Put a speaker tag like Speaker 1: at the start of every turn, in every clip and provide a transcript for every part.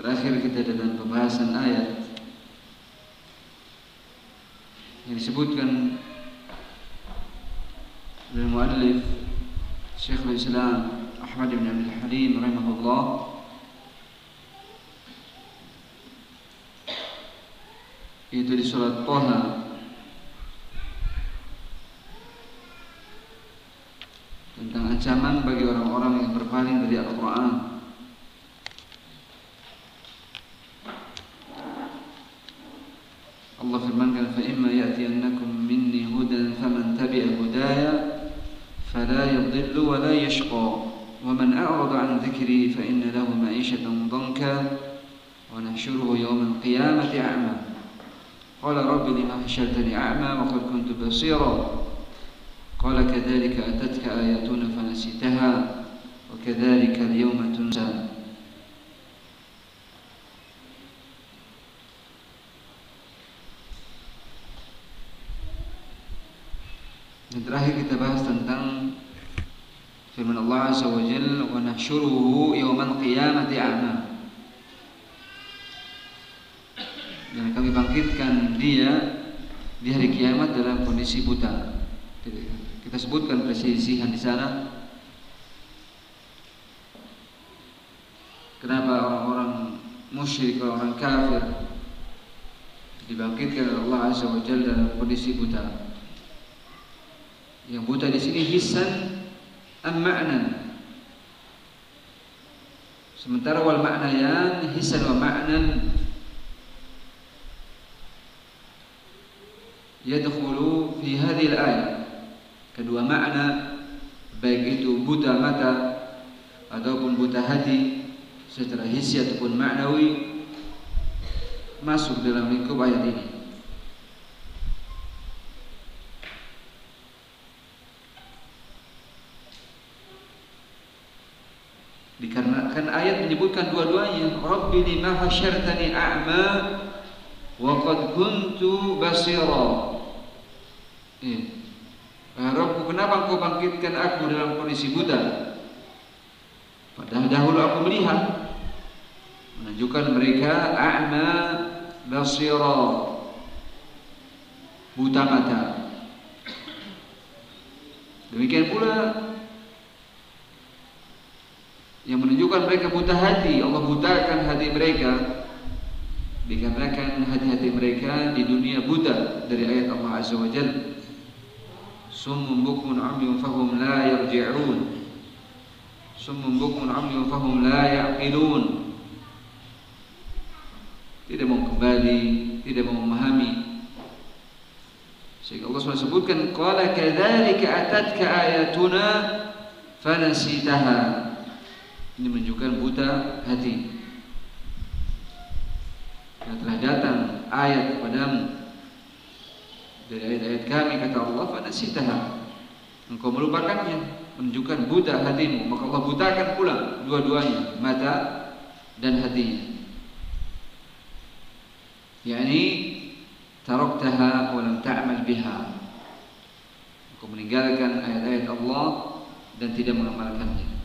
Speaker 1: Terakhir kita dalam pembahasan ayat yang disebutkan oleh muallif Syekhul Islam Ahmad bin Abdul Halim rahimahullah. Itu di surat Toha tentang ancaman bagi orang-orang yang berpaling dari Al-Quran Allah firmankan فَإِمَّا يَأْتِيَنَّكُمْ مِنِّي هُدًى فَمَنْ تَبِعَ هُدَايَ فَلَا يَضِلُّ وَلَا يَشْقَى. وَمَنْ أَعْرَضَ عَنْ ذِكْرِي فَإِنَّ لَهُ مَعِيشَةً ضَنْكًا وَنَحْشُرُهُ يَوْمَ الْقِيَامَةِ أَعْمَى. قال رب لما حشرتني أعمى وقد كنت بصيرا. قال كذلك أتتك آياتنا فنسيتها وكذلك اليوم تنسى. Terakhir kita bahas tentang firman Allah Azza wa Jalla wa nahsyuruhu yawmal qiyamati a'ma. Dan kami bangkitkan dia di hari kiamat dalam kondisi buta. Kita sebutkan presisihan di sana. Kenapa orang-orang musyrik, orang kafir dibangkitkan Allah Azza wa Jalla dalam kondisi buta? Yang buta di sini hisan am ma'nan. Sementara wal ma'nayan hisan wa ma'nan yadkhulu fi hadhihi al-ayah. Kedua makna baik itu buta mata ataupun buta hati secara hissi ataupun maknawi masuk dalam lingkup ayat ini. Dikarenakan ayat menyebutkan dua-duanya. Rabbi lima hasyartani a'ma Wa qad kuntu basira. Eh. Rabbku kenapa engkau bangkitkan aku dalam kondisi buta? Padahal dahulu aku melihat Menunjukkan mereka A'ma basira. Buta mata. Demikian pula yang menunjukkan mereka buta hati. Allah butakan hati mereka. Dikarenakan hati-hati mereka di dunia buta dari ayat Allah Azza wa Jalla. Summun bukmun umyun fahum la yarji'un. Summun bukmun umyun fahum la ya'qilun. Tidak mau kembali tidak mau memahami. Sehingga Allah SWT sebutkan qala kadzalika atatka ayatuna fanasitaha ini menunjukkan buta hati. Karena telah datang ayat kepadamu dari ayat-ayat kami kata Allah fanasitaha. Engkau melupakannya, menunjukkan buta hatimu, maka Allah butakan pula dua-duanya, mata dan hatinya. Yani taraktaha wa lam ta'mal biha. Engkau meninggalkan ayat-ayat Allah dan tidak mengamalkannya.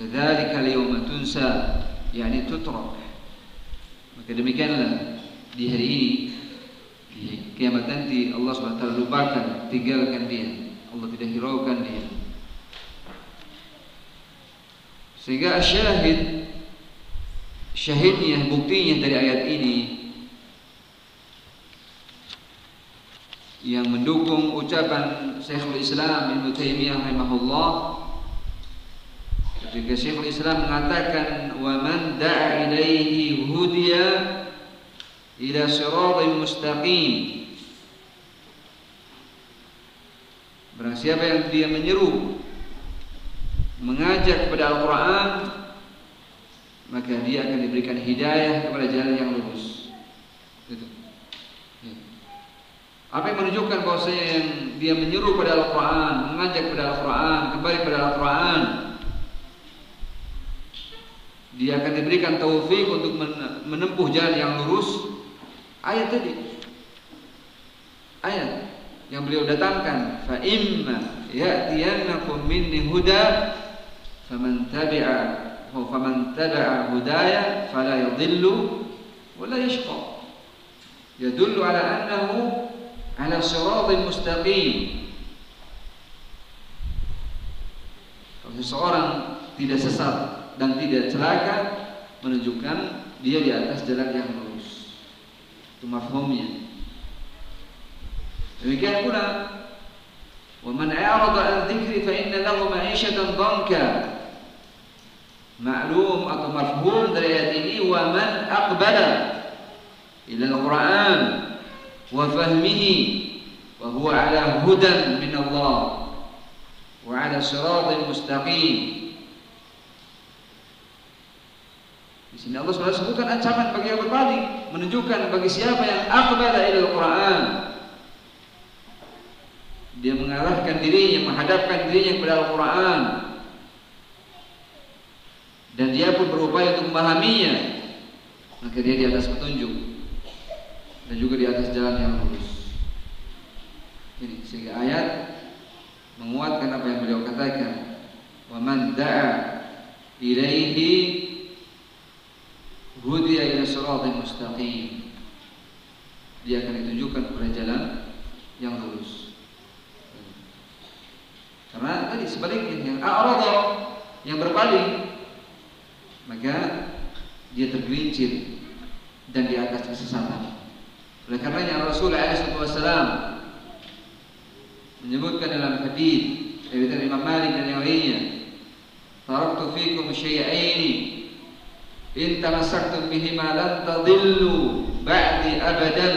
Speaker 1: Kadzalika al-yawma tunsa, yakni tutrak. Maka demikianlah di hari ini di kiamat nanti Allah SWT lupakan, tinggalkan dia. Allah tidak hiraukan dia. Sehingga syahid syahidnya, buktinya dari ayat ini yang mendukung ucapan Syekhul Islam Ibnu Taimiyah rahimahullah Ketika Syekhul Islam mengatakan wa man da'a ilaihi hudiya ila siratal mustaqim Barang siapa yang dia menyeru mengajak kepada Al-Qur'an maka dia akan diberikan hidayah kepada jalan yang lurus. Gitu. Apa yang menunjukkan bahwasanya yang dia menyeru pada Al-Quran, mengajak pada Al-Quran, kembali pada Al-Quran, dia akan diberikan taufik untuk menempuh jalan yang lurus. Ayat tadi. Ayat yang beliau datangkan. Fa imma ya'tiyannakum minni huda faman tabi'a faman tabi'a hudaya fala yadhillu wala yashqa. Yadullu ala annahu ala siratin mustaqim. Kalau seseorang tidak sesat dan tidak celaka menunjukkan dia di atas jalan yang lurus. Itu mafhumnya. Demikian pula ومن أعرض عن ذكري فإن له معيشة ضنكا maklum atau mafhum dari ayat ini wa man aqbala ila al-Qur'an wa fahmihi wa huwa ala hudan min Allah Di sini Allah SWT sebutkan ancaman bagi yang berpaling, menunjukkan bagi siapa yang aqbala ila al-Qur'an. Dia mengarahkan dirinya, menghadapkan dirinya kepada Al-Qur'an, dan dia pun berupaya untuk memahaminya. Maka dia di atas petunjuk dan juga di atas jalan yang lurus. Ini sehingga ayat menguatkan apa yang beliau katakan. Wa man da'a ilaihi hudiya ila siratal mustaqim dia akan ditunjukkan kepada jalan yang lurus karena tadi sebaliknya yang a'rada yang berpaling maka dia tergelincir dan di atas kesesatan. Oleh karenanya Rasulullah SAW menyebutkan dalam hadis dari Imam Malik dan yang lainnya, "Taraktu fikum syai'aini in tamassaktum bihima lan tadillu ba'di abadan."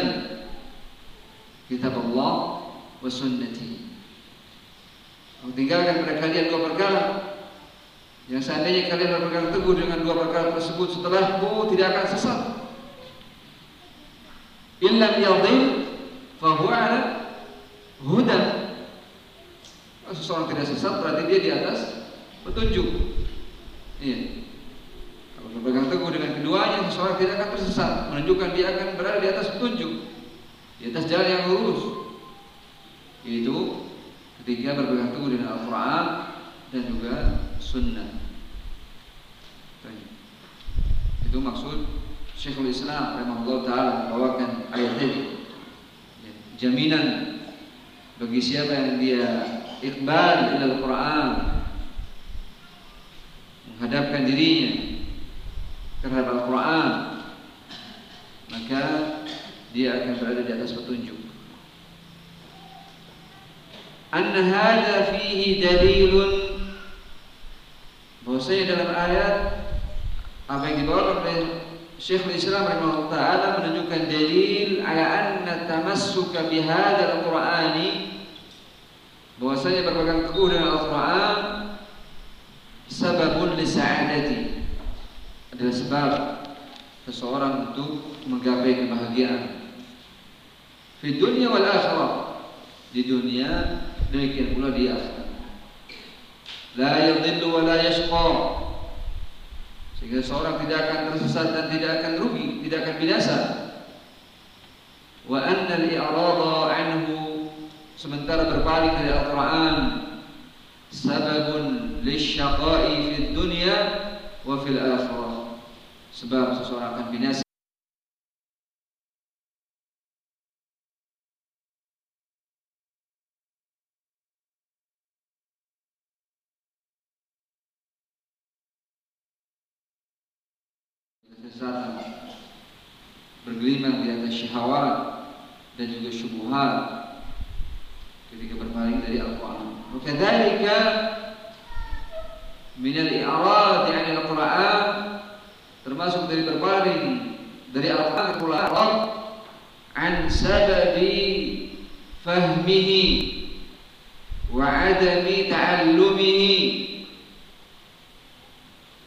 Speaker 1: Kitab Allah wa sunnati. Aku tinggalkan pada kalian dua perkara yang seandainya kalian berpegang teguh dengan dua perkara tersebut setelahku tidak akan sesat. Illa yadhil fahuwa ala hudan. Kalau seseorang tidak sesat berarti dia di atas petunjuk. Iya. Berpegang teguh dengan keduanya seseorang tidak akan tersesat, menunjukkan dia akan berada di atas petunjuk, di atas jalan yang lurus. Itu ketika berpegang teguh dengan Al-Quran dan juga sunnah. Itu maksud Syekhul Islam rahimahullah taala membawakan ayat ini. Ya, jaminan bagi siapa yang dia iqbal ila Al-Qur'an menghadapkan dirinya terhadap Al-Qur'an maka dia akan berada di atas petunjuk. Anna hadha fihi dalilun. Bahwasanya dalam ayat apa yang dibawa oleh Syekhul Islam rahimahullah taala menunjukkan dalil ala anna tamassuka bihadzal qur'ani bahwasanya berpegang teguh dengan Al-Qur'an sababun li sa'adati adalah sebab seseorang untuk menggapai kebahagiaan. Di dunia wal akhirah. Di dunia demikian pula di akhirat. La yadhillu wa la yashqa. Sehingga seorang tidak akan tersesat dan tidak akan rugi, tidak akan binasa. Wa anna al-i'rada anhu. Sementara berpaling dari Al-Qur'an sababun lisyaqa'i fid dunya wa fil akhirah. Sebab seseorang akan binasa kesesatan bergelimang di atas syahwat dan juga syubhat ketika berpaling dari Al-Qur'an. Wa kadzalika min al-i'rad 'an termasuk dari berpaling dari Al-Qur'an al an sababi fahmihi wa 'adami ta'allumihi.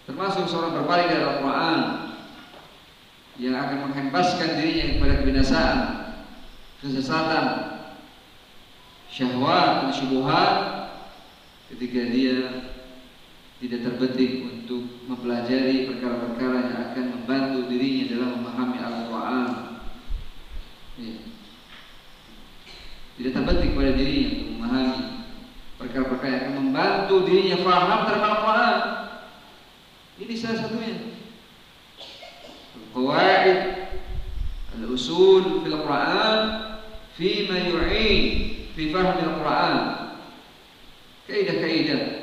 Speaker 1: Termasuk seorang berpaling dari Al-Quran yang akan menghempaskan dirinya kepada kebinasaan, kesesatan, syahwat dan syubhat ketika dia tidak terbetik untuk mempelajari perkara-perkara yang akan membantu dirinya dalam memahami Al-Quran. Ya. Tidak terbetik pada dirinya untuk memahami perkara-perkara yang akan membantu dirinya faham terhadap Al-Quran. Ini salah satunya. Qawaid al-usul fil Quran fima yu'in fi fahmi Al-Quran. Kaidah-kaidah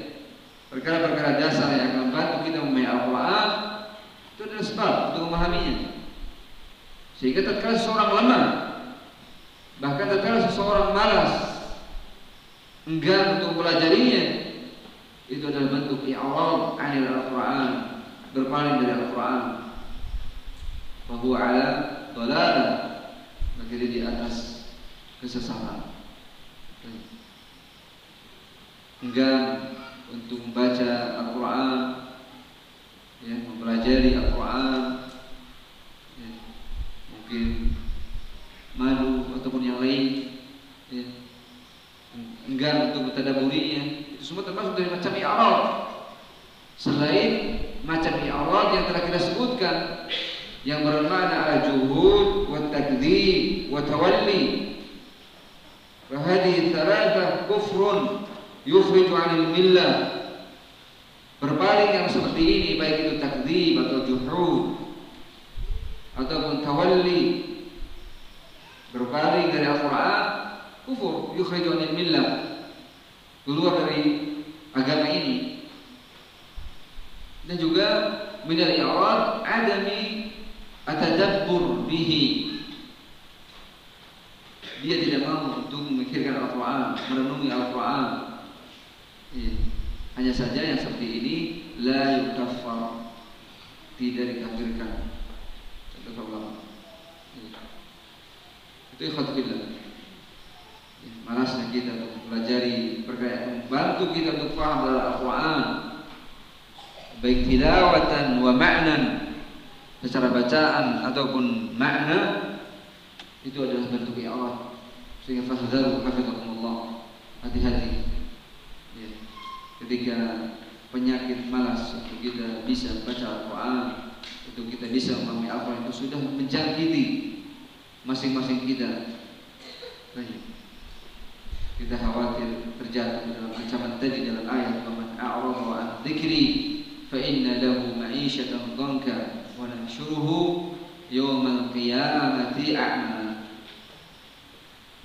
Speaker 1: perkara-perkara dasar yang membantu kita memahami Al-Quran itu adalah sebab untuk memahaminya. Sehingga tatkala seseorang lemah, bahkan tatkala seseorang malas, enggan untuk mempelajarinya, itu adalah bentuk i'rad 'anil Al-Quran, berpaling dari Al-Quran. Bahwa ala dalalah, maka dia di atas kesesatan. Enggan untuk membaca Al-Quran ya, mempelajari Al-Quran ya, mungkin malu ataupun yang lain ya, enggan untuk bertadaburinya itu semua termasuk dari macam i'rad selain macam i'rad yang telah kita sebutkan yang bermakna ala juhud wa takdzib wa tawalli Fahadi thalatha kufrun yukhriju 'anil millah. Berpaling yang seperti ini baik itu takdzib atau juhud ataupun tawalli berpaling dari Al-Qur'an kufur yukhriju 'anil millah. Keluar dari agama ini. Dan juga min al-i'rad adami atadabbur bihi dia tidak mau untuk memikirkan Al-Quran, merenungi Al-Quran. Ya. Hanya saja yang seperti ini la yukaffar, tidak dikafirkan. Allah. Ya. Itu ikhwatillah. Ya, malasnya kita untuk mempelajari perkara membantu kita untuk paham dalam Al-Quran baik tilawatan wa ma'nan secara bacaan ataupun makna itu adalah bentuk i'rad sehingga fahdaru hafizakumullah. Hati-hati. Ketika penyakit malas untuk kita bisa baca Al-Quran, untuk kita bisa memahami itu sudah menjangkiti masing-masing kita. Baik. Kita khawatir terjatuh dalam ancaman tadi dalam ayat "Man a'rada an dzikri fa inna lahu ma'isyatan dhanka wa nahsyuruhu yawmal qiyamati a'ma."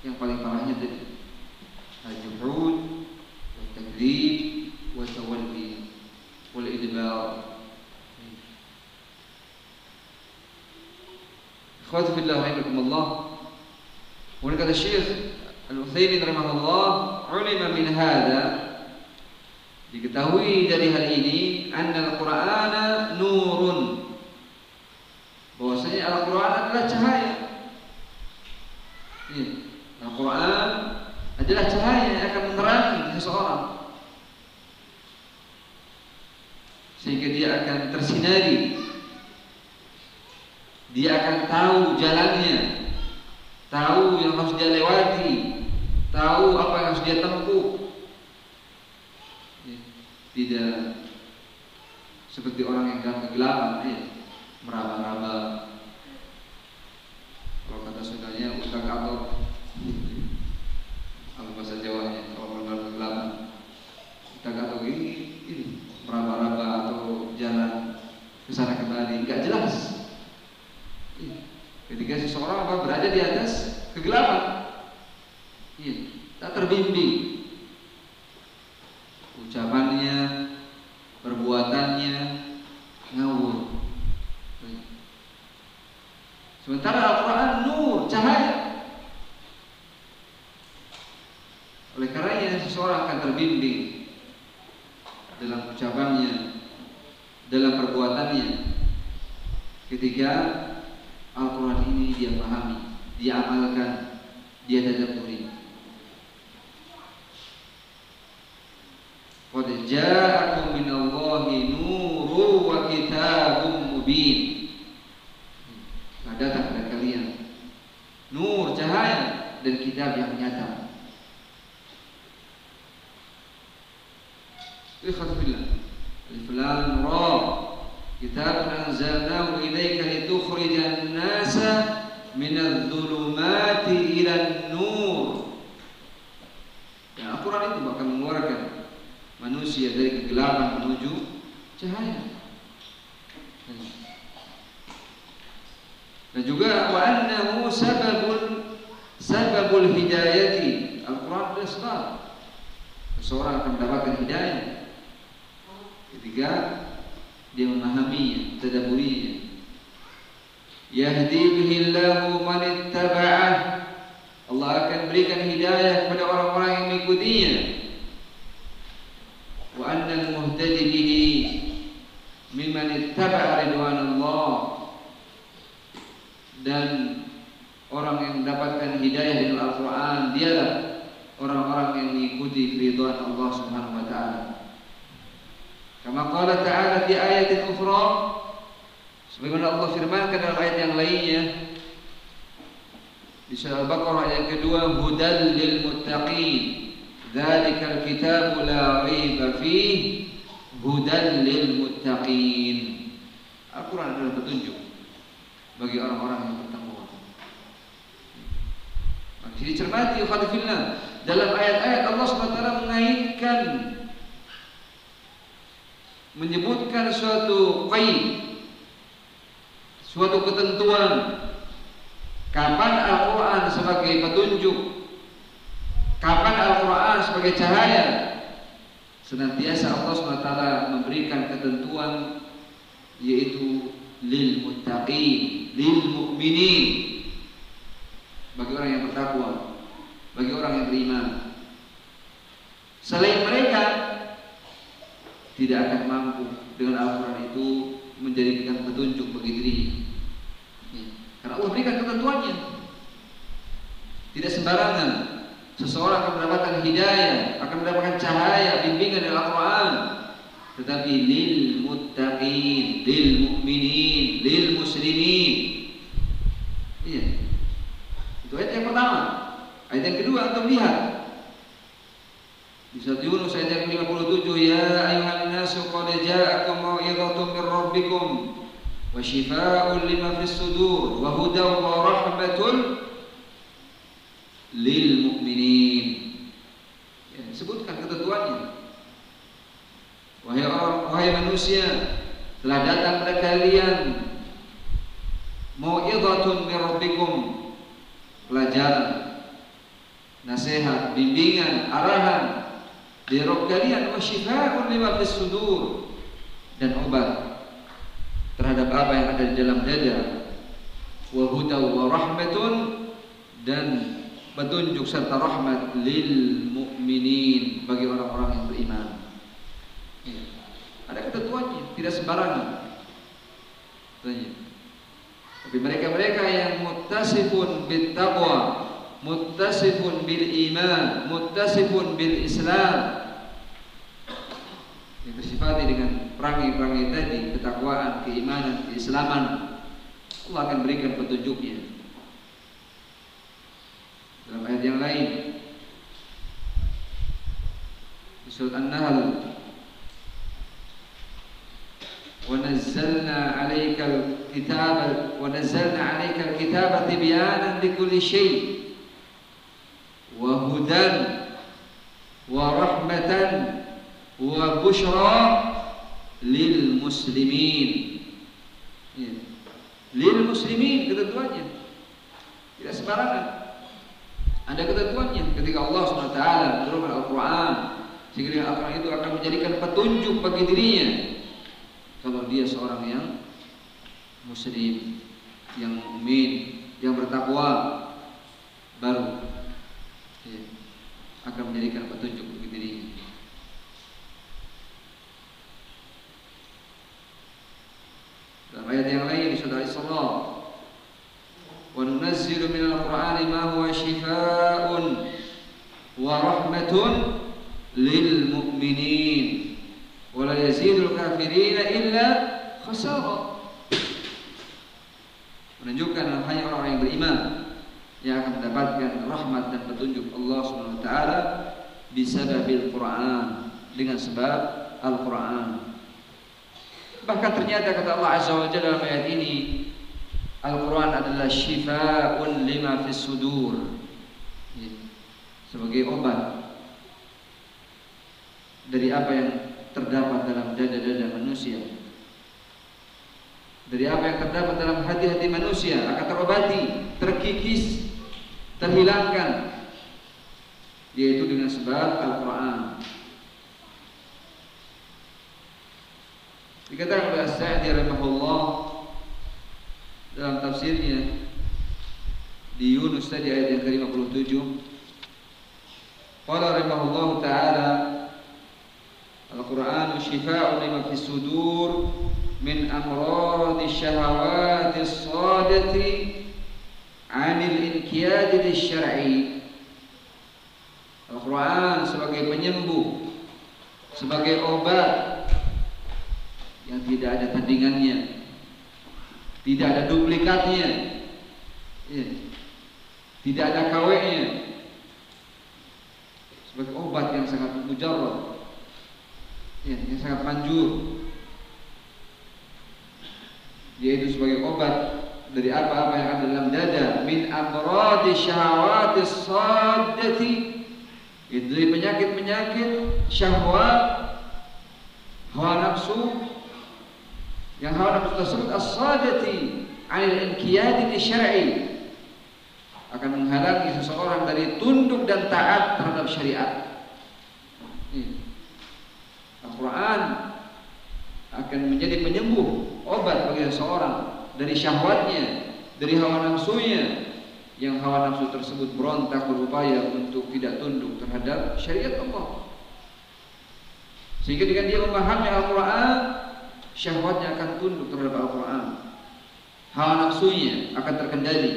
Speaker 1: yang paling parahnya tadi al-juhud takdzib wa tawalli wal idbar Ikhwati fillah rahimakumullah Kemudian kata Syekh Al-Utsaimin rahimahullah ulima min hada diketahui dari hal ini anna al-Qur'ana nurun bahwasanya Al-Qur'an adalah cahaya. Iya. Al-Quran adalah cahaya yang akan menerangi seseorang. Sehingga dia akan tersinari. Dia akan tahu jalannya. Tahu yang harus dia lewati. Tahu apa yang harus dia tempuh. Ya, tidak seperti orang yang dalam kegelapan ya, meraba-raba. Kalau kata saudanya utak atok apa bahasa Jawanya kalau dalam kegelapan kita nggak tahu ini ini meraba-raba atau jalan ke sana kembali. Nggak jelas. Ketika seseorang apa berada di atas kegelapan. Iya. Tak terbimbing. Ucapannya perbuatannya ngawur. Sementara Al-Quran nur cahaya Oleh karenanya terbimbing dalam ucapannya, dalam perbuatannya ketika Al-Quran ini dia pahami, dia amalkan, dia tadabburi. Qad ja'akum minallahi nuru wa mubin. Telah datang kepada kalian nur cahaya dan kitab yang nyata. Ikhwatillah. Alif lam ra. Kitab anzalnahu ilayka litukhrijan nasa min adh-dhulumati ila nur Ya, Al-Quran itu akan mengeluarkan manusia dari kegelapan menuju cahaya. Dan juga wa annahu sababul sababul hidayati. Al-Quran adalah sebab seseorang akan mendapatkan hidayah ketika dia memahaminya, tadaburinya. Yahdi bihi Allahu man ittaba'ah. Allah akan berikan hidayah kepada orang-orang yang mengikutinya. Wa anna al-muhtadi bihi mimman ittaba'a ridwan Allah. Dan orang yang mendapatkan hidayah dengan Al-Quran dialah orang-orang yang mengikuti ridwan Allah Subhanahu wa taala. Kama qala ta'ala di ayat ukhra sebagaimana Allah firmankan dalam ayat yang lainnya di surah Al-Baqarah ayat kedua hudal lil muttaqin dzalikal kitabu la raiba fih hudal lil muttaqin Al-Quran adalah petunjuk bagi orang-orang yang bertakwa. Maka dicermati khadifillah dalam ayat-ayat Allah SWT mengaitkan menyebutkan suatu qaid suatu ketentuan. Kapan Al-Qur'an sebagai petunjuk? Kapan Al-Qur'an sebagai cahaya? Senantiasa Allah SWT memberikan ketentuan yaitu lil muttaqin lil mu'minin. Bagi orang yang bertakwa bagi orang yang beriman. Selain mereka tidak akan mampu dengan Al-Quran itu menjadikan petunjuk bagi dirinya. Ya. Karena Allah berikan ketentuannya. Tidak sembarangan seseorang akan mendapatkan hidayah, akan mendapatkan cahaya, bimbingan dari Al-Quran. Tetapi lil muttaqin, lil mu'minin, lil muslimin. Iya. Itu ayat yang pertama. Ayat yang kedua antum lihat di surat Yunus ayat yang 57 ya ayuhan nasu qad ja'akum mau'izatun min rabbikum wa shifaa'un lima fis sudur wa hudan wa rahmatun lil mu'minin. Ya, sebutkan ketentuannya. Wahai orang, wahai manusia, telah datang kepada kalian mau'izatun min rabbikum pelajaran nasihat, bimbingan, arahan kalian wa syifaa'un lima sudur dan obat terhadap apa yang ada di dalam dada wa huda wa rahmatun dan petunjuk serta rahmat lil mu'minin bagi orang-orang yang beriman. Ya. Ada ketentuannya, tidak sembarangan. Tanya. Tapi mereka-mereka yang muttasifun bit taqwa, muttasifun bil iman, muttasifun bil Islam, yang bersifati dengan perangai-perangai tadi ketakwaan, keimanan, keislaman Allah akan berikan petunjuknya dalam ayat yang lain di surat An-Nahl ونزلنا عليك الكتاب ونزلنا عليك الكتاب تبيانا لكل شيء wa bushra lil muslimin. Ya. Lil muslimin ketentuannya. Tidak sembarangan. Ada ketentuannya ketika Allah SWT menurunkan Al-Quran sehingga Al-Quran itu akan menjadikan petunjuk bagi dirinya kalau dia seorang yang muslim yang mukmin yang bertakwa baru ya, akan menjadikan petunjuk bagi dirinya ayat yang lain saudara Isra wa nunazzilu minal qur'ani ma huwa shifaa'un wa rahmatun lil mu'minin wa la yazidul kafirina illa khasara. Menunjukkan hanya orang-orang yang beriman yang akan mendapatkan rahmat dan petunjuk Allah Subhanahu wa taala bisababil Qur'an dengan sebab Al-Qur'an. Bahkan ternyata kata Allah Azza wa Jalla dalam ayat ini Al-Quran adalah syifa'un lima fis sudur. Ya, sebagai obat dari apa yang terdapat dalam dada-dada manusia. Dari apa yang terdapat dalam hati-hati manusia akan terobati, terkikis, terhilangkan. Yaitu dengan sebab Al-Quran dikatakan oleh As-Sa'di rahimahullah dalam tafsirnya di Yunus tadi ayat yang ke-57. Qala rahimahullah taala Al-Qur'anu shifaa'un lima fis sudur min amradi syahawati sadati 'anil inkiyadi syar'i Al-Quran sebagai penyembuh Sebagai obat Yang tidak ada tandingannya. Tidak ada duplikatnya. Ya. Tidak ada kawenya Sebagai obat yang sangat mujarab ya, Yang sangat manjur. Yaitu sebagai obat dari apa-apa yang ada dalam dada. Min amradi syahawati saddati. Itu dari penyakit-penyakit syahwat. Hawa nafsu yang hawa nafsu tersebut as-sadati 'anil inqiyadi syar'i akan menghalangi seseorang dari tunduk dan taat terhadap syariat. Al-Quran akan menjadi penyembuh obat bagi seseorang dari syahwatnya, dari hawa nafsunya, yang hawa nafsu tersebut berontak berupaya untuk tidak tunduk terhadap syariat Allah. Sehingga dengan dia memahami Al-Quran, syahwatnya akan tunduk terhadap Al-Quran. Hawa nafsunya akan terkendali.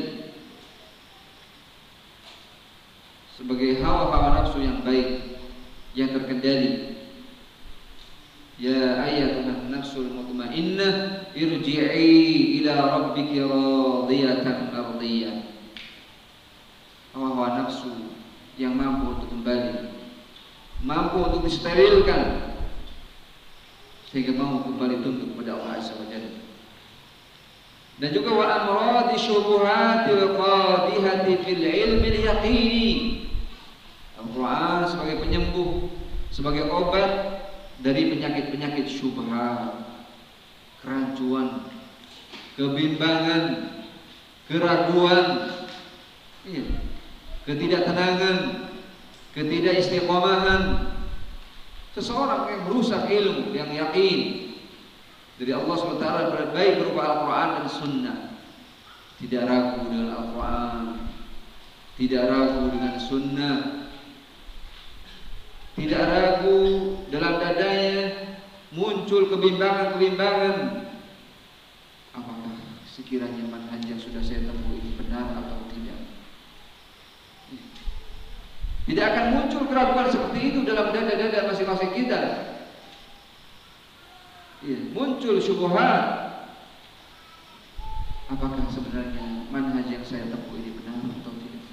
Speaker 1: Sebagai hawa-hawa nafsu yang baik, yang terkendali. Ya ayatuhan nafsul mutmainnah irji'i ila rabbiki radiyatan mardiyah hawa-hawa nafsu yang mampu untuk kembali mampu untuk disterilkan sehingga mau kembali tunduk kepada Allah Azza wa Jalla. Dan juga wa amradi syubuhati wa qadihati fil ilmi yaqini Al-Quran sebagai penyembuh sebagai obat dari penyakit-penyakit syubhat kerancuan kebimbangan keraguan iya ketidaktenangan, ketidakistiqomahan seseorang yang merusak ilmu yang yakin dari Allah SWT baik berupa Al-Quran dan Sunnah. Tidak ragu dengan Al-Quran. Tidak ragu dengan Sunnah. Tidak ragu dalam dadanya muncul kebimbangan-kebimbangan. Apakah sekiranya manhaj yang sudah saya tempuh ini benar atau Tidak akan muncul keraguan seperti itu dalam dada-dada masing-masing kita. Ya, muncul syubhat. Apakah sebenarnya manhaj yang saya tempuh ini benar atau tidak?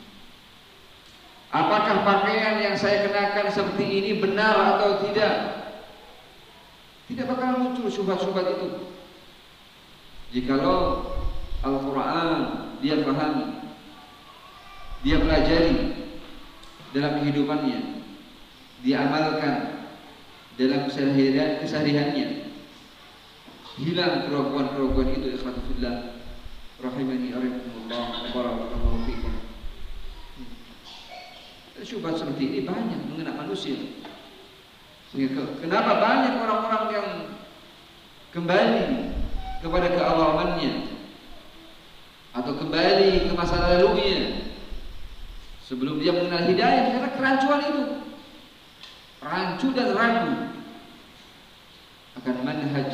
Speaker 1: Apakah pakaian yang saya kenakan seperti ini benar atau tidak? Tidak bakal muncul syubhat-syubhat itu. Jikalau Al-Quran dia pahami, dia pelajari, dalam kehidupannya diamalkan dalam kesehariannya. Hilang keraguan-keraguan itu ikhwatu fillah rahimani rahimakumullah wa barakallahu fikum. Syubhat seperti ini banyak mengenai manusia. Kenapa banyak orang-orang yang kembali kepada keawamannya atau kembali ke masa lalunya Sebelum dia mengenal hidayah karena kerancuan itu. Rancu dan ragu akan manhaj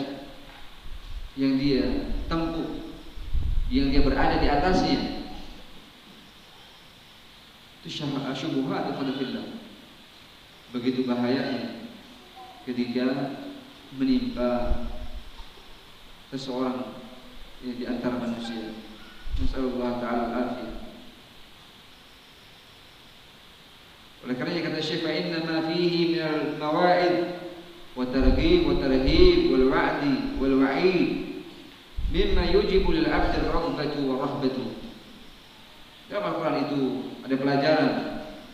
Speaker 1: yang dia tempuh, yang dia berada di atasnya. Itu syubhat kepada fillah. Begitu bahayanya ketika menimpa seseorang yang di antara manusia. Nasallallahu taala al-afiyah. Oleh kerana kata Syekh fa ma fihi min al-fawaid wa targhib wa tarhib wal wa'di wal wa'id mimma yujibu lil 'abd ar-raghbatu wa rahbatu. Dalam Al-Qur'an itu ada pelajaran,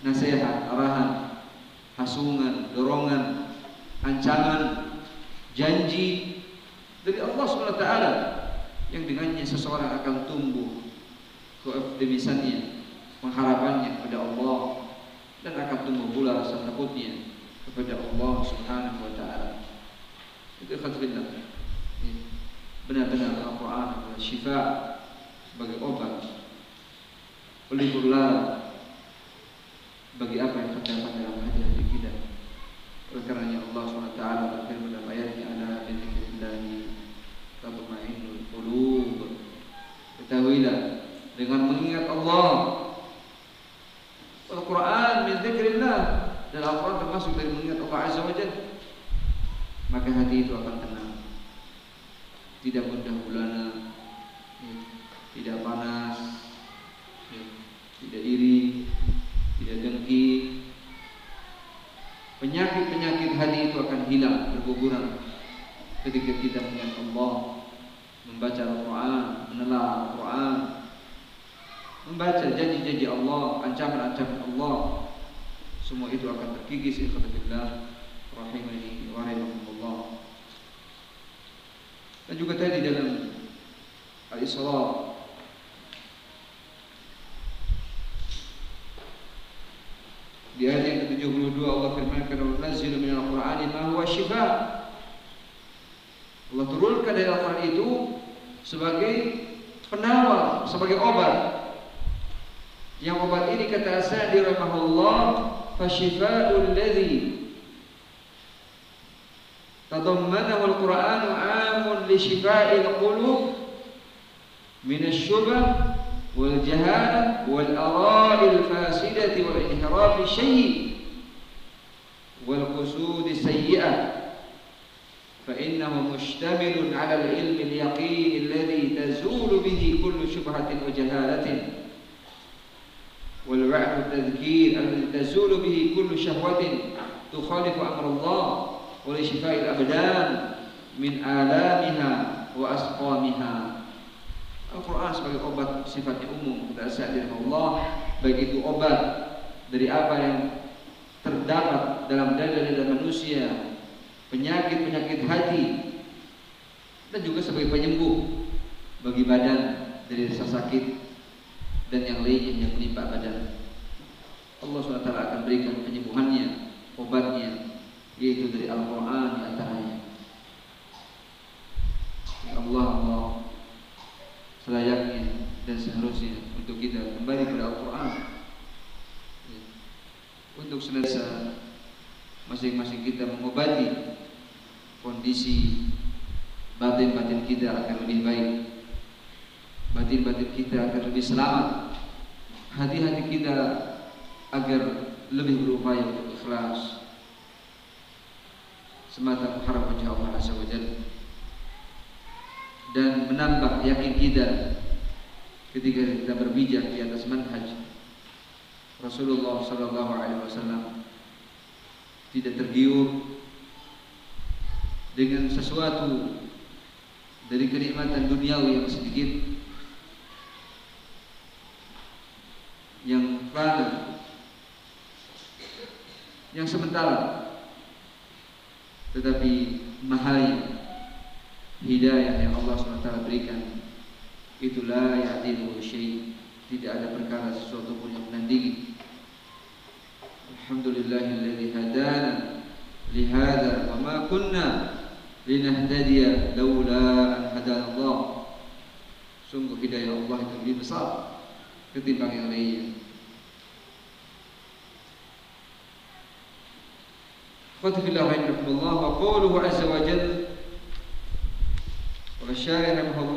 Speaker 1: nasihat, arahan, hasungan, dorongan, ancaman, janji dari Allah SWT yang dengannya seseorang akan tumbuh keoptimisannya, mengharapannya kepada Allah dan akan tumbuh pula rasa takutnya kepada Allah Subhanahu wa taala. Itu khatillah. Benar-benar Al-Qur'an adalah syifa sebagai obat pelipur bagi apa yang terdapat dalam hati-hati kita. Oleh karenanya Allah SWT berfirman dalam ayatnya ada dzikrillahi tatma'innul qulub. Ketahuilah dengan mengingat Allah Al-Quran min zikrillah. Dan Al-Quran termasuk dari mengingat Allah Azza wa maka hati itu akan tenang. Tidak mudah gulana. Ya, tidak panas. Ya, tidak iri. Tidak dengki. Penyakit-penyakit hati itu akan hilang berguguran. Ketika kita mengingat Allah membaca Al-Quran menelah Al-Quran membaca janji-janji Allah, ancaman-ancaman Allah, semua itu akan terkikis ikhwatillah rahimani wa rahimakumullah. Dan juga tadi dalam Al-Isra Di ayat yang ke-72 Allah firmankan wa nazzilu minal Qur'ani ma huwa shifa. Allah turunkan dari Al-Qur'an itu sebagai penawar, sebagai obat yang obat ini kata Sa'di rahimahullah fashifa'ul ladzi tadammanahu al-Qur'anu 'amun li shifa'il qulub min asy-syubah wal jahalah wal ara'il fasidati wal inhiraf syai' wal qusud sayyi'ah فإنه مشتمل على العلم اليقين الذي تزول به كل شبهة وجهالة wal التذكير tadhkir alladhi به كل kullu تخالف أمر الله Allah الأبدان من syifa'il abdan min alamiha Al-Quran sebagai obat sifatnya umum Tidak sehat dari Allah Baik itu obat dari apa yang terdapat dalam dada-dada manusia Penyakit-penyakit hati Dan juga sebagai penyembuh Bagi badan dari rasa sakit dan yang lainnya yang menimpa badan. Allah SWT akan berikan penyembuhannya, obatnya, yaitu dari Al-Quran di antaranya. Ya Allah, Allah selayaknya dan seharusnya untuk kita kembali kepada Al-Quran ya. untuk senantiasa masing-masing kita mengobati kondisi batin-batin kita akan lebih baik batin-batin kita agar lebih selamat hati-hati kita agar lebih berupaya untuk ikhlas. Semata mengharap wajah Allah Azza wa dan menambah yakin kita ketika kita berbijak di atas manhaj. Rasulullah sallallahu alaihi wasallam tidak tergiur dengan sesuatu dari kenikmatan duniawi yang sedikit yang fana yang sementara. Tetapi mahal hidayah yang Allah SWT berikan itulah ya'dilu syai. Tidak ada perkara sesuatu pun yang menandingi. Alhamdulillahilladzi hadana lihada wa ma kunna linahtadiya laula an hadana Allah. Sungguh hidayah Allah itu lebih besar tutti parlent في الله الله وقوله عز وجل وبشار رحمه الله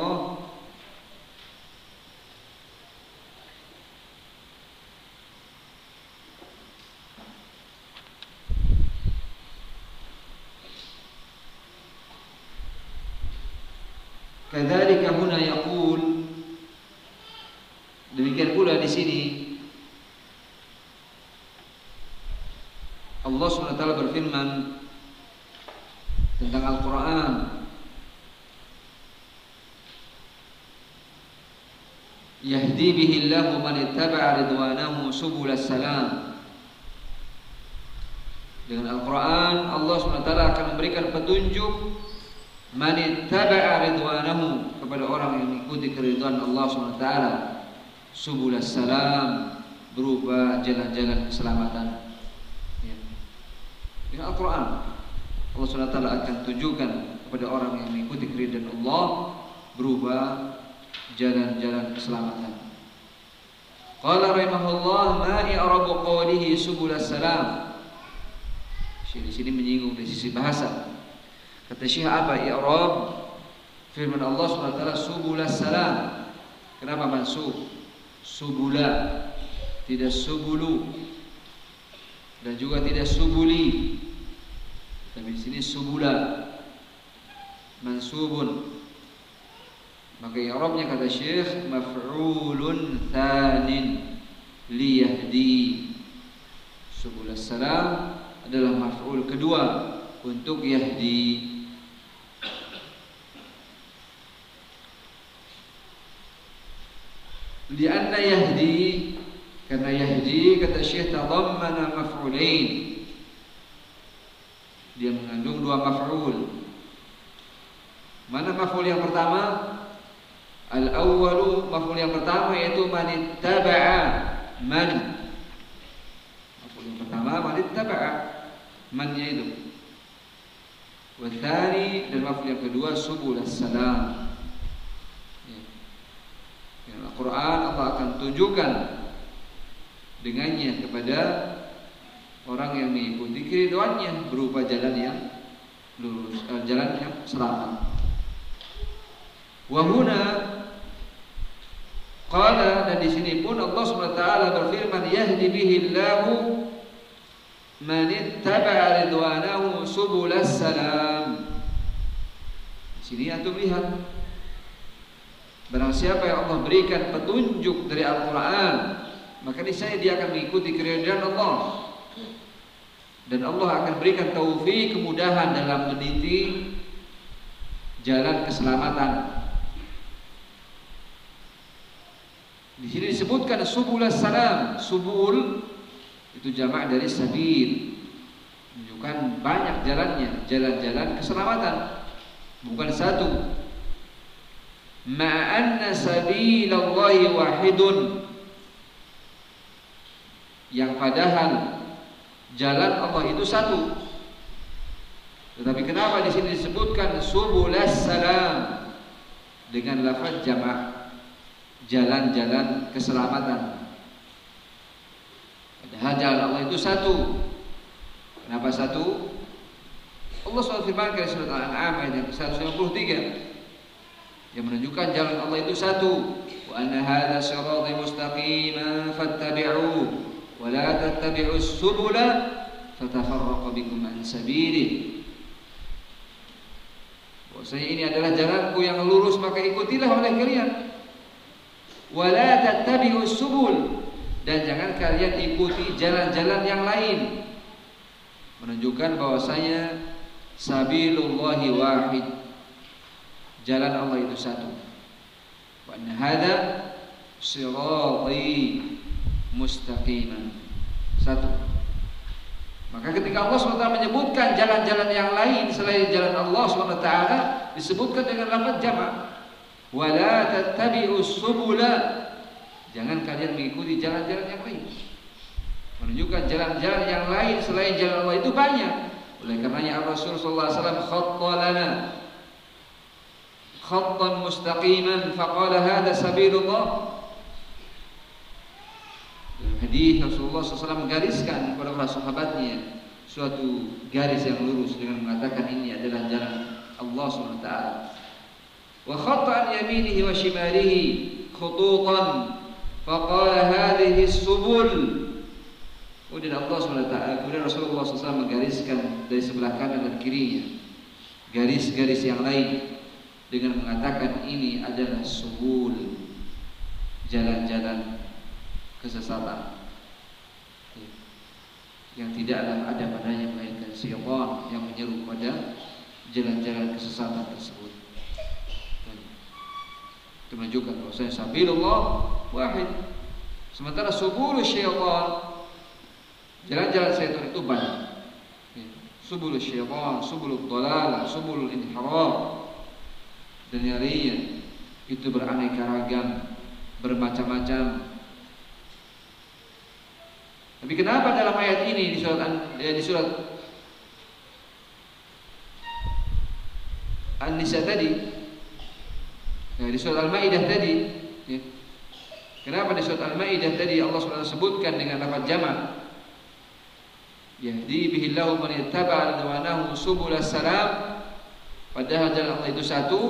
Speaker 1: yahdi bihi Allahu man ittaba'a ridwanahu subul salam dengan Al-Quran Allah SWT akan memberikan petunjuk man ittaba'a ridwanahu kepada orang yang mengikuti keridhaan Allah SWT subul salam berupa jalan-jalan keselamatan ya. dengan Al-Quran Allah SWT akan tunjukkan kepada orang yang mengikuti keridhaan Allah berupa jalan-jalan keselamatan. Qala rahimahullah ma i'rabu qawlihi subul salam. Di sini menyinggung dari sisi bahasa. Kata Syekh apa i'rab firman Allah SWT subul salam. Kenapa mansub? Subula tidak subulu dan juga tidak subuli. Tapi di sini subula mansubun maka i'rabnya kata Syekh maf'ulun thanin liyahdi. Subul salam adalah maf'ul kedua untuk yahdi. Lianna yahdi karena yahdi kata Syekh tadammana maf'ulain. Dia mengandung dua maf'ul. Mana maf'ul yang pertama? Al-awwalu maf'ul yang pertama yaitu man ittaba'a man. Maf'ul yang pertama man ittaba'a man yaitu. Wa tsani dan maf'ul yang kedua subul salam. Ya. Al-Qur'an Allah akan tunjukkan dengannya kepada orang yang mengikuti keriduannya berupa jalan yang lurus, eh, jalan yang selamat. Wahuna Qala dan di sini pun Allah SWT berfirman yahdi bihi Allahu man ittaba'a ridwanahu salam. Di sini antum lihat Barang siapa yang Allah berikan petunjuk dari Al-Quran Maka di saya dia akan mengikuti keridhaan Allah Dan Allah akan berikan taufik kemudahan dalam meniti Jalan keselamatan Di sini disebutkan subul salam. Subul itu jamak dari sabil. Menunjukkan banyak jalannya, jalan-jalan keselamatan. Bukan satu. Ma'anna sabilallahi wahidun. Yang padahal jalan Allah itu satu. Tetapi kenapa di sini disebutkan subul salam dengan lafaz jamak? Jalan-jalan keselamatan. Padahal jalan Allah itu satu. Kenapa satu? Allah SWT firmankan surat Al-An'am ayat yang ke-193 yang menunjukkan jalan Allah itu satu. Wa anna hadza sirati mustaqiman fattabi'uhu wa la tattabi'us subula fatafarraqa bikum an sabilihi. Bahwasanya ini adalah jalanku yang lurus maka ikutilah oleh kalian wala tattabi'us subul. Dan jangan kalian ikuti jalan-jalan yang lain. Menunjukkan bahwasanya sabilullahi wahid. Jalan Allah itu satu. Wa anna hadza sirati mustaqiman. Satu. Maka ketika Allah SWT menyebutkan jalan-jalan yang lain selain jalan Allah SWT disebutkan dengan lafaz jamak wala tattabi'us subula. Jangan kalian mengikuti jalan-jalan yang lain menunjukkan jalan-jalan yang lain selain jalan Allah itu banyak. Oleh karenanya Rasul sallallahu alaihi wasallam khatta khattan mustaqiman faqala hadha sabilullah. Hadis Rasulullah SAW menggariskan kepada para sahabatnya suatu garis yang lurus dengan mengatakan ini adalah jalan Allah SWT wa khatta an yaminihi wa shimalihi khututan faqala hadhihi subul Kemudian Allah SWT, kemudian Rasulullah SAW menggariskan dari sebelah kanan dan kirinya garis-garis yang lain dengan mengatakan ini adalah subul jalan-jalan kesesatan. Yang tidaklah ada padanya melainkan syaitan yang menyeru pada jalan-jalan kesesatan tersebut. Itu menunjukkan bahwasanya sabilullah wahid. Sementara subul syaitan jalan-jalan syaitan itu banyak. Ya. Subul syaitan, subul dalalah, subul inhiraf dan lainnya itu beraneka ragam, bermacam-macam. Tapi kenapa dalam ayat ini di surat di surat An-Nisa tadi ya, di surat Al-Maidah tadi ya, kenapa di surat Al-Maidah tadi Allah SWT sebutkan dengan lafaz jamak? Yahdi bihillahu man yattaba ridwanahu subul salam. Padahal jalan Allah itu satu.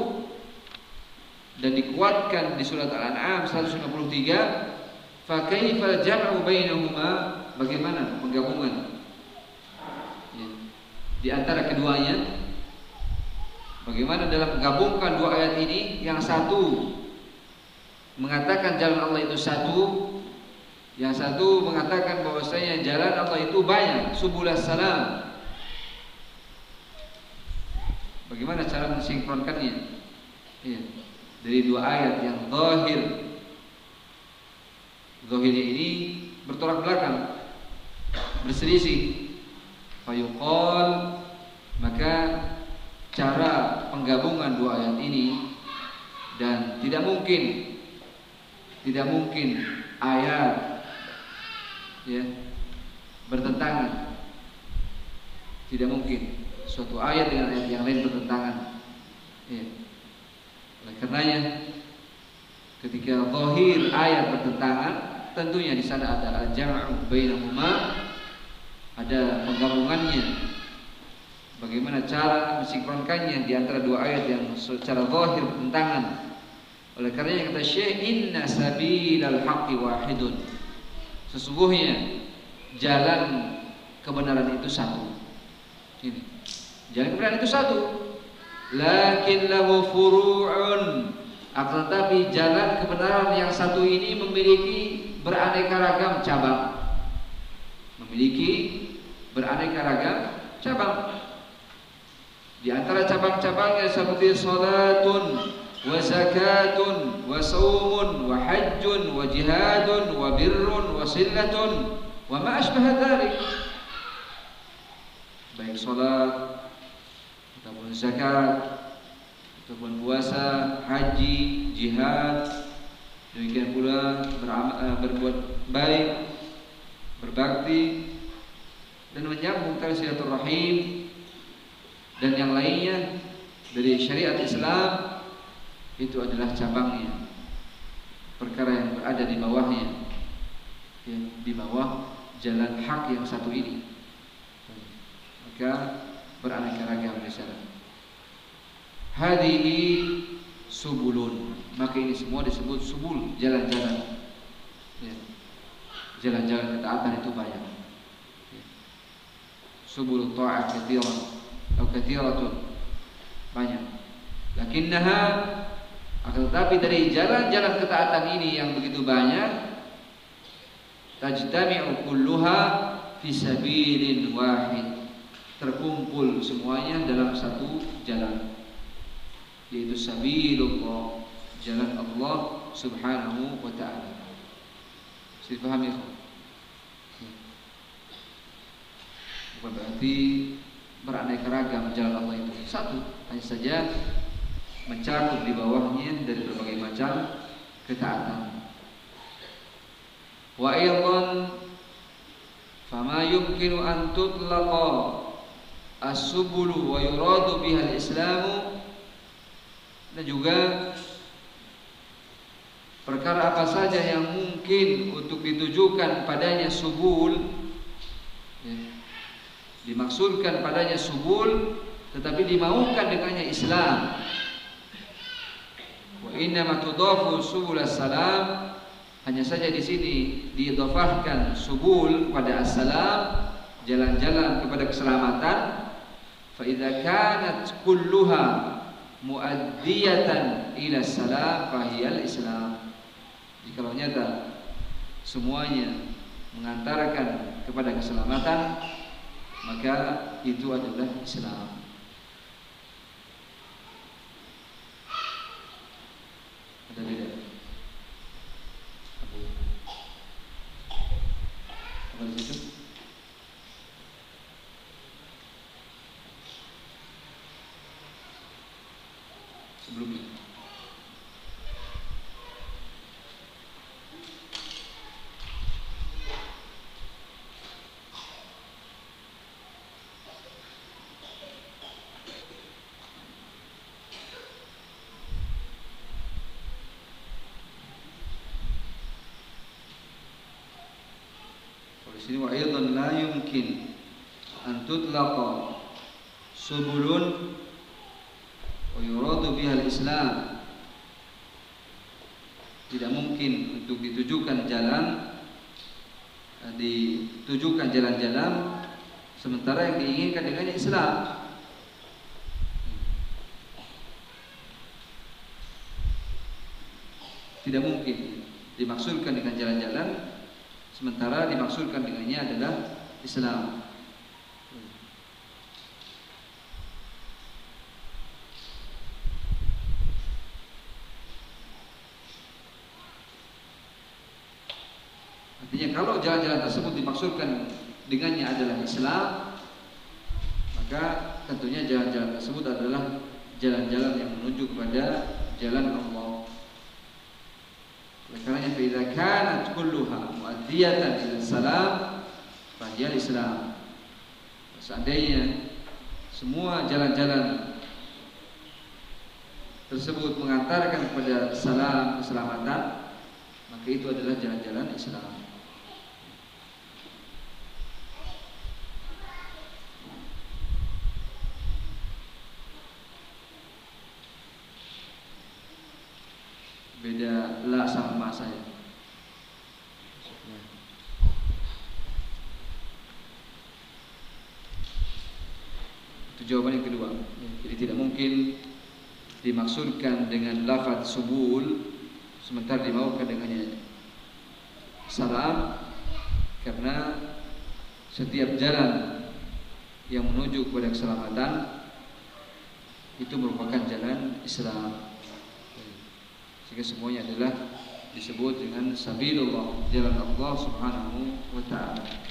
Speaker 1: Dan dikuatkan di surat Al-An'am 153 fa kaifal jam'u bainahuma? Bagaimana penggabungan? Ya, di antara keduanya Bagaimana dalam menggabungkan dua ayat ini? Yang satu Mengatakan jalan Allah itu satu. Yang satu mengatakan bahwasanya jalan Allah itu banyak. Subulah salam. Bagaimana cara mensinkronkannya? Ya. Dari dua ayat yang zahir. Zahirnya ini bertolak belakang. Berselisih. Fayuqal Maka cara penggabungan dua ayat ini dan tidak mungkin tidak mungkin ayat ya bertentangan tidak mungkin suatu ayat dengan ayat yang lain bertentangan ya. oleh karenanya ketika zahir ayat bertentangan tentunya di sana ada al-jam'u bainahuma ada penggabungannya Bagaimana cara mensinkronkannya di antara dua ayat yang secara zahir bertentangan. Oleh karena kata Syekh inna sabilal haqqi wahidun. Sesungguhnya jalan kebenaran itu satu. Ini. Jalan kebenaran itu satu. Lakin lahu furu'un. Akan tetapi jalan kebenaran yang satu ini memiliki beraneka ragam cabang. Memiliki beraneka ragam cabang. Di antara cabang-cabangnya seperti salatun wa zakatun wa saumun wa hajjun wa jihadun wa birrun wa sillatun wa ma asbaha dzalik. Baik salat ataupun zakat ataupun puasa, haji, jihad, demikian pula eh, berbuat baik, berbakti dan menyambung tali silaturahim dan yang lainnya dari syariat Islam itu adalah cabangnya. Perkara yang berada di bawahnya. Ya, di bawah jalan hak yang satu ini. Maka beraneka ragam di sana. Hadihi subulun. Maka ini semua disebut subul jalan-jalan. Ya. jalan-jalan ketaatan itu banyak. Ya. subul ta'at katsiran atau kathiratun banyak. Lakinnaha akan tetapi dari jalan-jalan ketaatan ini yang begitu banyak tajtami'u kulluha fi sabilin wahid. Terkumpul semuanya dalam satu jalan yaitu sabilullah jalan Allah subhanahu wa ta'ala. Saya paham ya? Bukan berarti beraneka ragam jalan Allah itu satu hanya saja mencakup di bawahnya dari berbagai macam ketaatan. Wa aidan fama yumkinu an tutlaqa as-subulu wa yuradu biha al-islamu dan juga perkara apa saja yang mungkin untuk ditujukan padanya subul ya, dimaksudkan padanya subul tetapi dimaukan dengannya Islam. Wa inna ma tudafu subul salam hanya saja di sini diidhafahkan subul pada assalam jalan-jalan kepada keselamatan. Fa idza kanat kulluha muaddiyatan ila salam fahiyal islam jika nyata semuanya mengantarkan kepada keselamatan maka itu adalah Islam. Ada beda? Apa? Apa di situ? Sini wa aidan la yumkin an tutlaqa subulun wa yuradu biha al-islam. Tidak mungkin untuk ditujukan jalan ditujukan jalan-jalan sementara yang diinginkan dengannya Islam. Tidak mungkin dimaksudkan dengan jalan-jalan sementara dimaksudkan dengannya adalah Islam Artinya kalau jalan-jalan tersebut dimaksudkan dengannya adalah Islam, maka tentunya jalan-jalan tersebut adalah jalan-jalan yang menuju kepada jalan Allah. Oleh karenanya fa kanat muaddiyatan ila salam fahiya Islam. Seandainya semua jalan-jalan tersebut mengantarkan kepada salam keselamatan, maka itu adalah jalan-jalan Islam. beda la sama ma saya itu jawaban yang kedua jadi tidak mungkin dimaksudkan dengan lafaz subul sementara dimaukan dengannya. Salam karena setiap jalan yang menuju kepada keselamatan itu merupakan jalan Islam. Sehingga semuanya adalah disebut dengan sabilullah jalan Allah Subhanahu wa taala